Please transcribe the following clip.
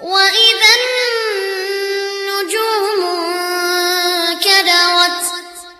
وإن